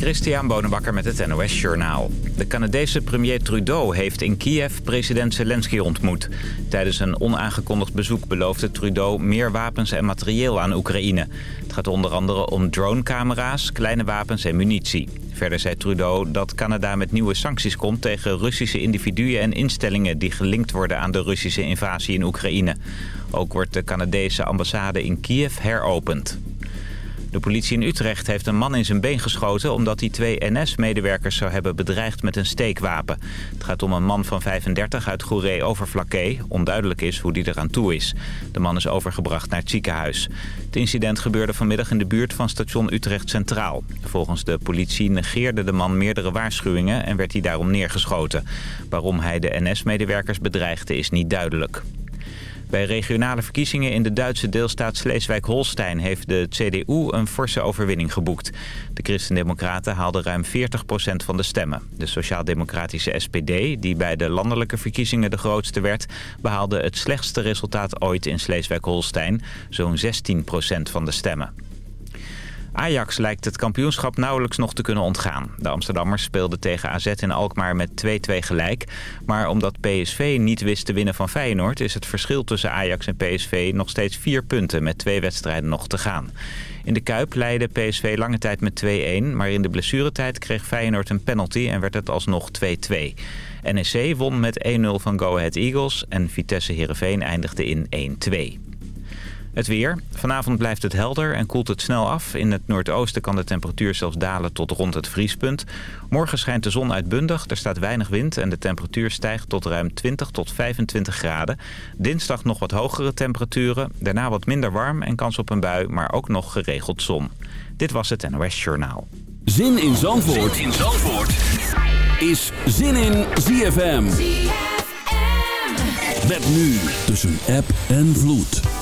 Christian Bonenbakker met het NOS Journaal. De Canadese premier Trudeau heeft in Kiev president Zelensky ontmoet. Tijdens een onaangekondigd bezoek beloofde Trudeau meer wapens en materieel aan Oekraïne. Het gaat onder andere om dronecamera's, kleine wapens en munitie. Verder zei Trudeau dat Canada met nieuwe sancties komt tegen Russische individuen en instellingen die gelinkt worden aan de Russische invasie in Oekraïne. Ook wordt de Canadese ambassade in Kiev heropend. De politie in Utrecht heeft een man in zijn been geschoten... omdat hij twee NS-medewerkers zou hebben bedreigd met een steekwapen. Het gaat om een man van 35 uit Goeree-Overflakkee. Onduidelijk is hoe die eraan toe is. De man is overgebracht naar het ziekenhuis. Het incident gebeurde vanmiddag in de buurt van station Utrecht Centraal. Volgens de politie negeerde de man meerdere waarschuwingen... en werd hij daarom neergeschoten. Waarom hij de NS-medewerkers bedreigde is niet duidelijk. Bij regionale verkiezingen in de Duitse deelstaat Sleeswijk-Holstein heeft de CDU een forse overwinning geboekt. De Christendemocraten haalden ruim 40% van de stemmen. De sociaal-democratische SPD, die bij de landelijke verkiezingen de grootste werd, behaalde het slechtste resultaat ooit in Sleeswijk-Holstein, zo'n 16% van de stemmen. Ajax lijkt het kampioenschap nauwelijks nog te kunnen ontgaan. De Amsterdammers speelden tegen AZ in Alkmaar met 2-2 gelijk. Maar omdat PSV niet wist te winnen van Feyenoord... is het verschil tussen Ajax en PSV nog steeds vier punten... met twee wedstrijden nog te gaan. In de Kuip leidde PSV lange tijd met 2-1... maar in de blessuretijd kreeg Feyenoord een penalty en werd het alsnog 2-2. NEC won met 1-0 van Go Ahead Eagles... en Vitesse Heerenveen eindigde in 1-2. Het weer. Vanavond blijft het helder en koelt het snel af. In het noordoosten kan de temperatuur zelfs dalen tot rond het vriespunt. Morgen schijnt de zon uitbundig, er staat weinig wind... en de temperatuur stijgt tot ruim 20 tot 25 graden. Dinsdag nog wat hogere temperaturen. Daarna wat minder warm en kans op een bui, maar ook nog geregeld zon. Dit was het NOS Journaal. Zin in Zandvoort, zin in Zandvoort. is Zin in ZFM. ZFM. Met nu tussen app en vloed.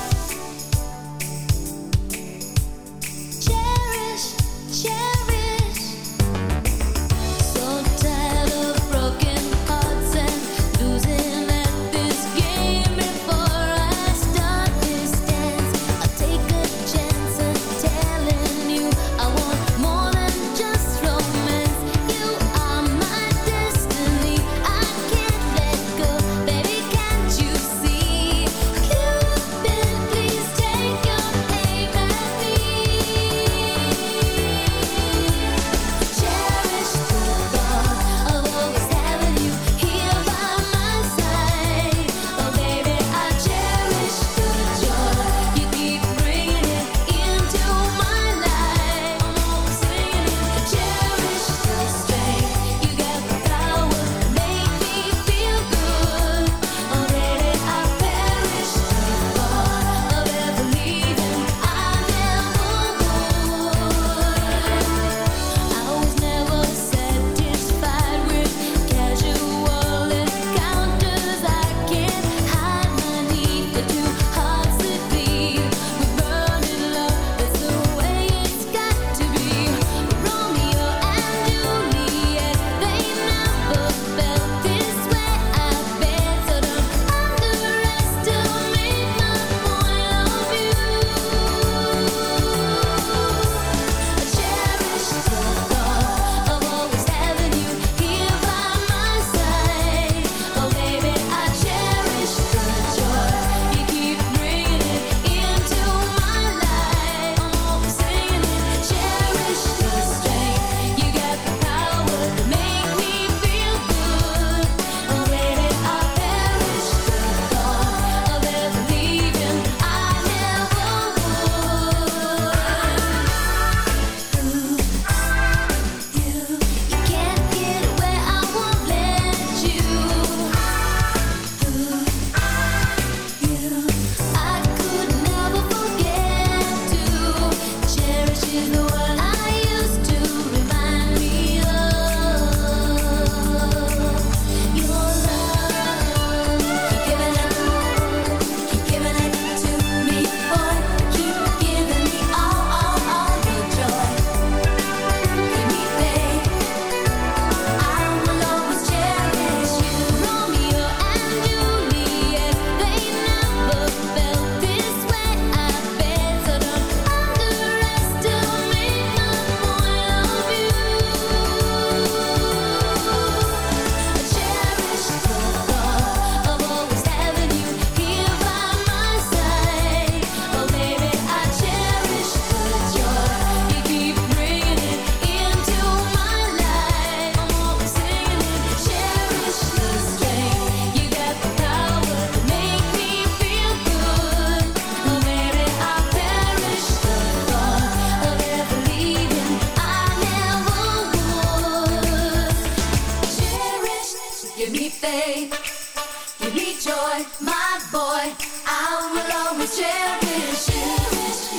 my boy, I will always cherish you.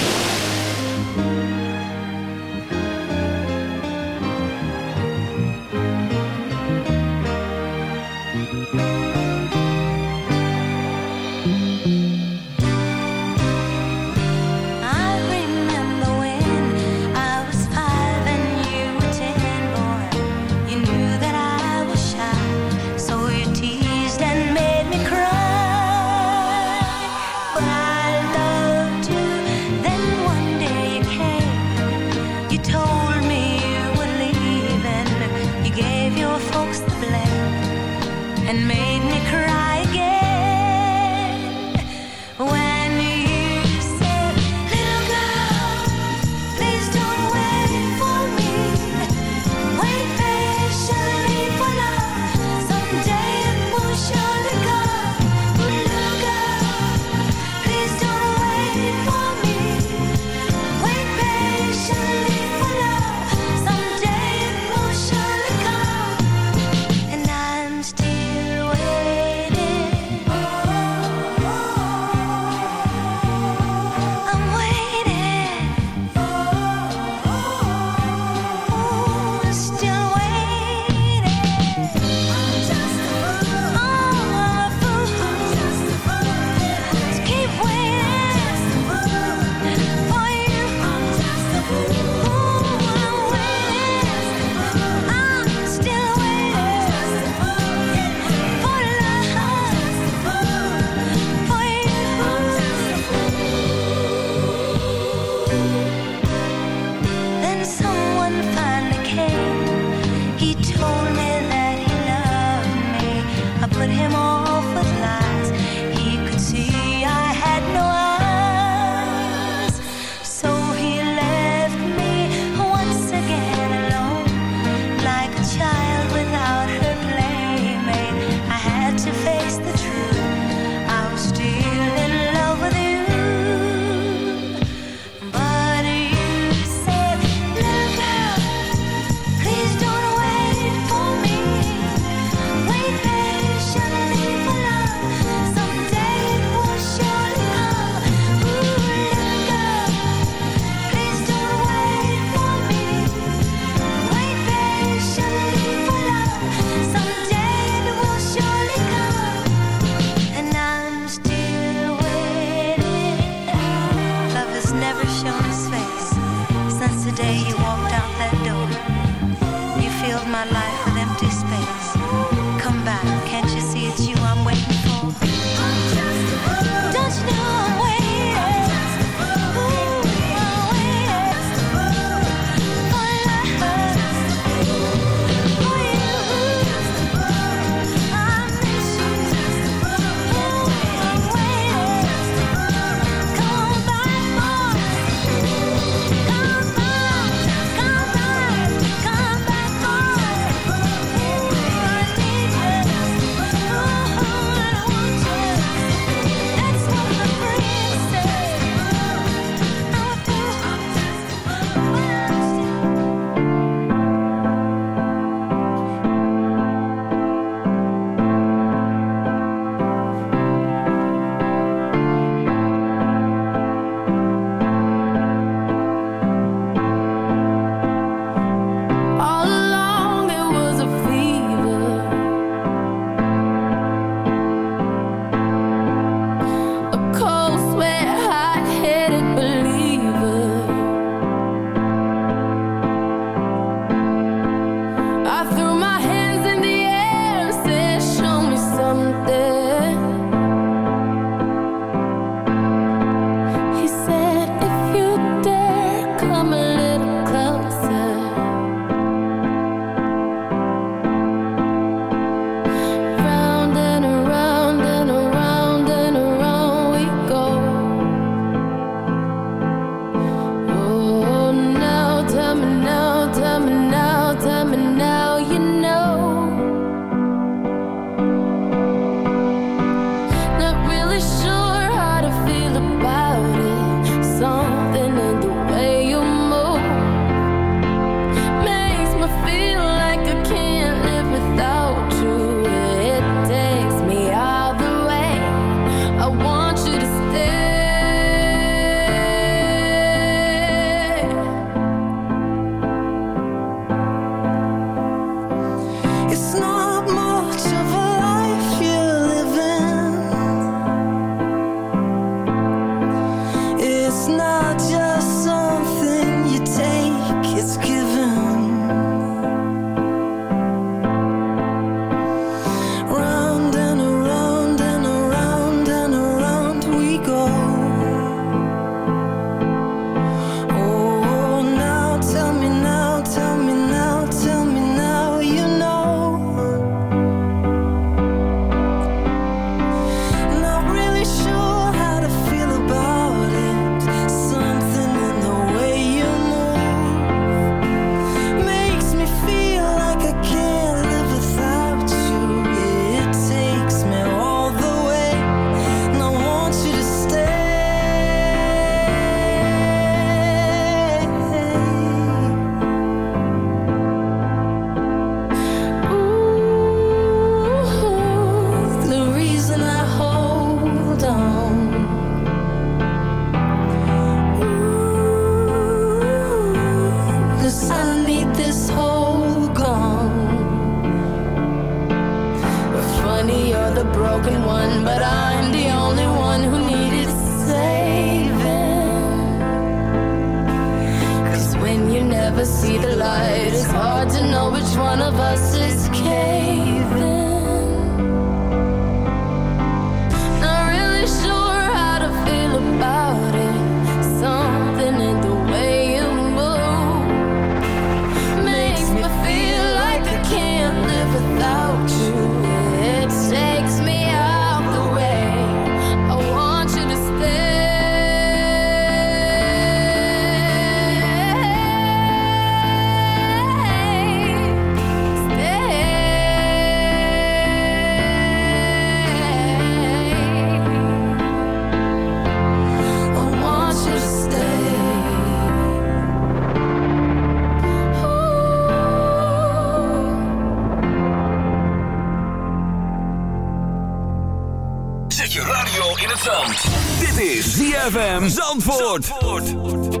ZFM Zandvoort. Zandvoort.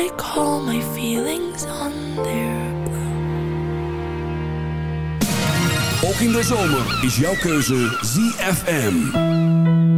I call my feelings on their blue. Ook in de zomer is jouw keuze ZFM.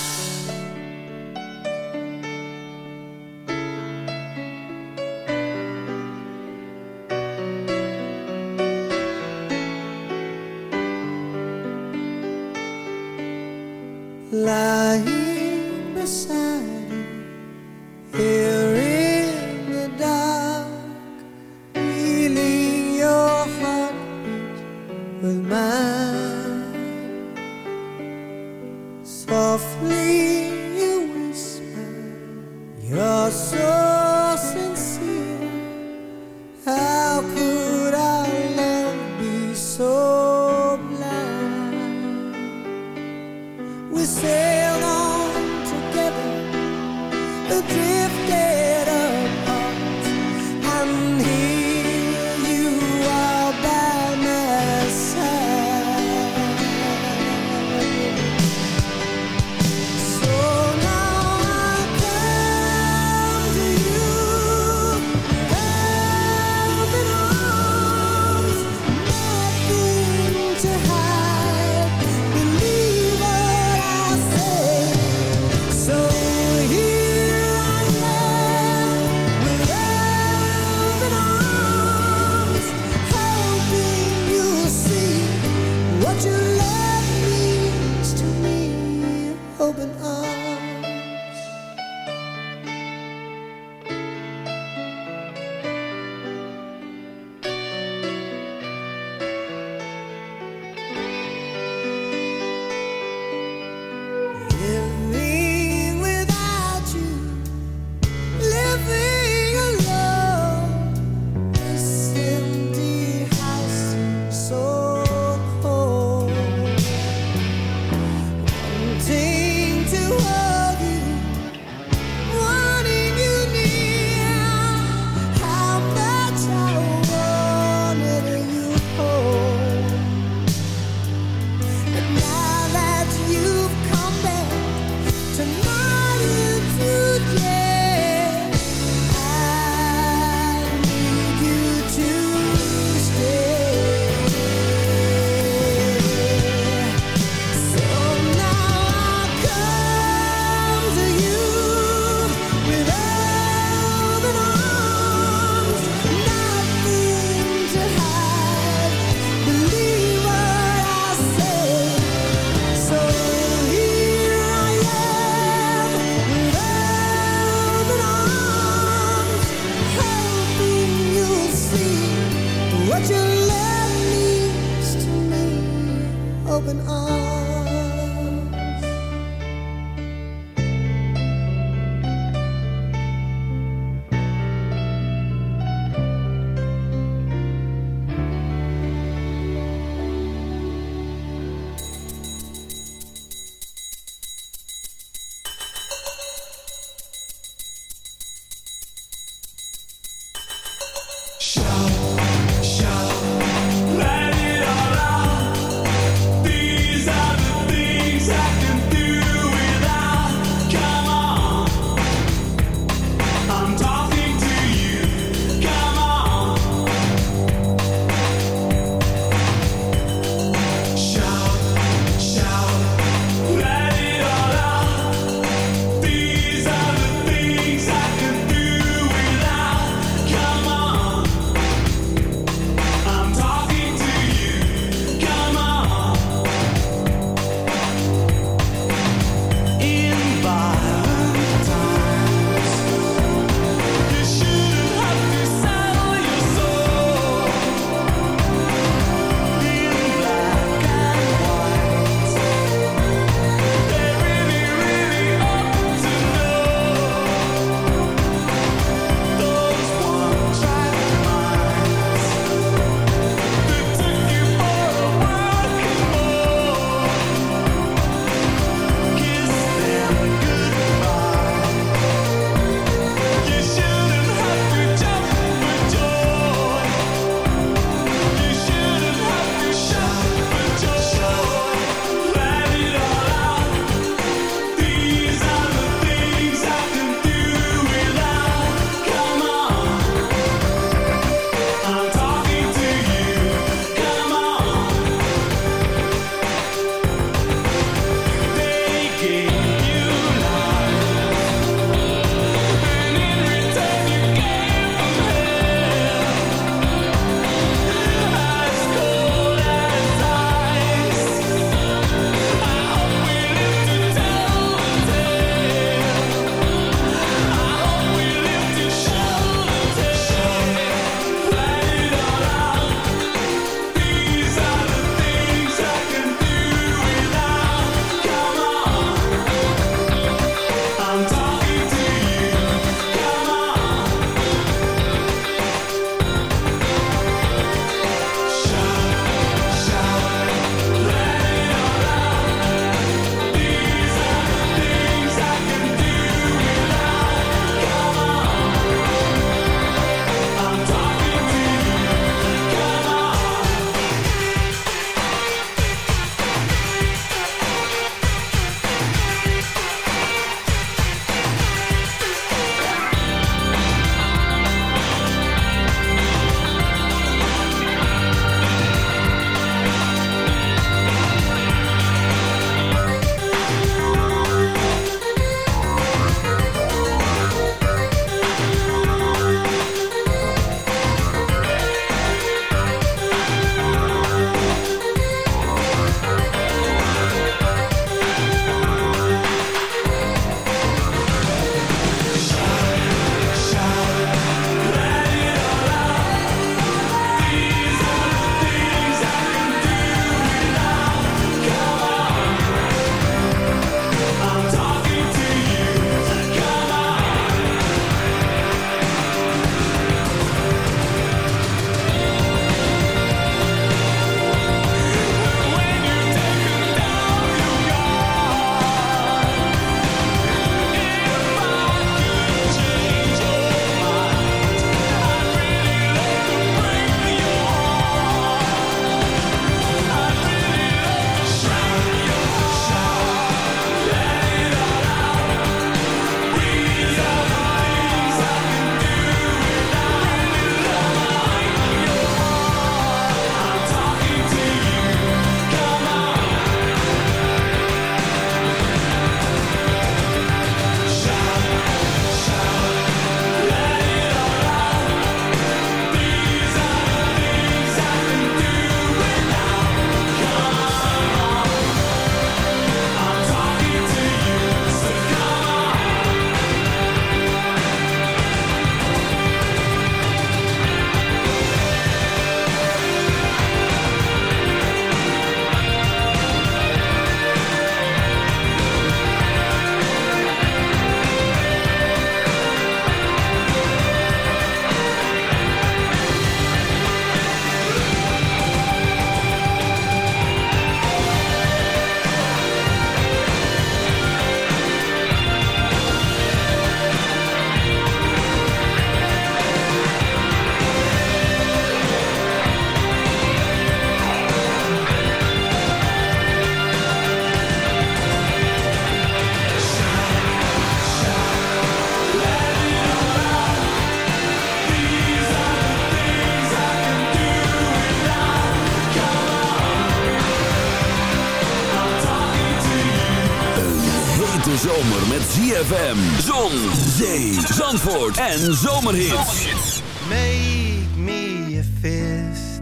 ZFM, Zon, Zee, Zandvoort en Zomerhits. Make me a fist.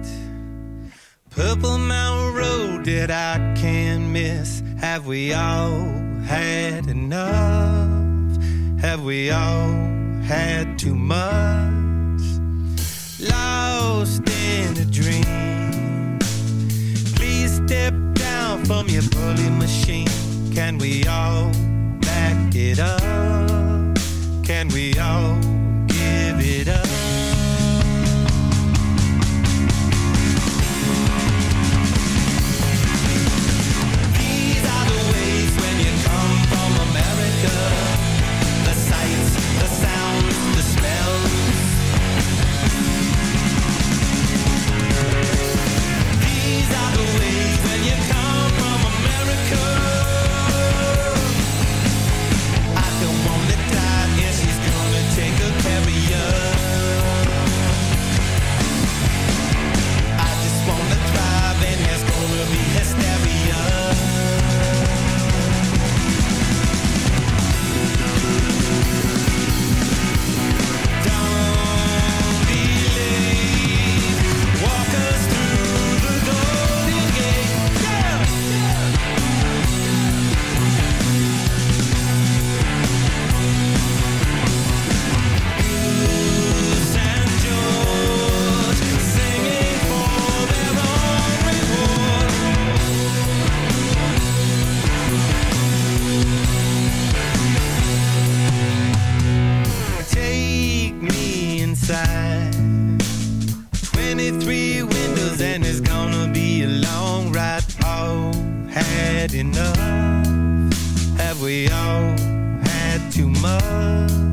Purple Mountain Road that I can't miss. Have we all had enough? Have we all had too much? Lost in a dream. Please step down from your bully machine. Can we all it up? Can we all? love.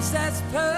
that's perfect.